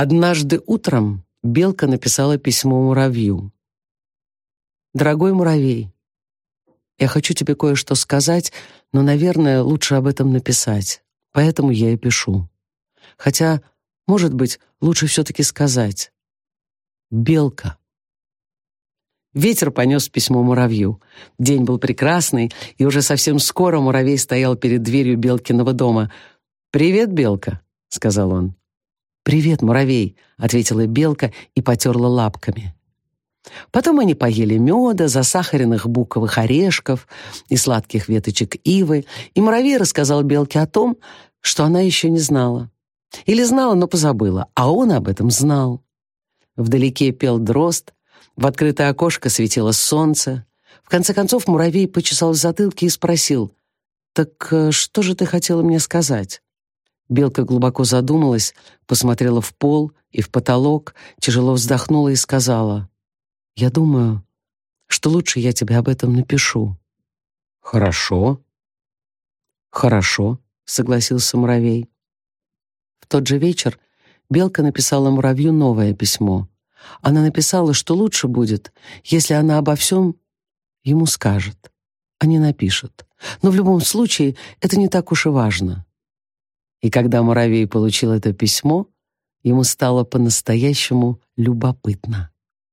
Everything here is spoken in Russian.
Однажды утром белка написала письмо муравью. «Дорогой муравей, я хочу тебе кое-что сказать, но, наверное, лучше об этом написать, поэтому я и пишу. Хотя, может быть, лучше все-таки сказать. Белка». Ветер понес письмо муравью. День был прекрасный, и уже совсем скоро муравей стоял перед дверью Белкиного дома. «Привет, Белка», — сказал он. «Привет, муравей», — ответила Белка и потерла лапками. Потом они поели меда, засахаренных буковых орешков и сладких веточек ивы, и муравей рассказал Белке о том, что она еще не знала. Или знала, но позабыла, а он об этом знал. Вдалеке пел дрозд, в открытое окошко светило солнце. В конце концов муравей почесал в затылке и спросил, «Так э, что же ты хотела мне сказать?» Белка глубоко задумалась, посмотрела в пол и в потолок, тяжело вздохнула и сказала, «Я думаю, что лучше я тебе об этом напишу». «Хорошо». «Хорошо», — согласился муравей. В тот же вечер Белка написала муравью новое письмо. Она написала, что лучше будет, если она обо всем ему скажет, а не напишет. Но в любом случае это не так уж и важно. И когда муравей получил это письмо, ему стало по-настоящему любопытно.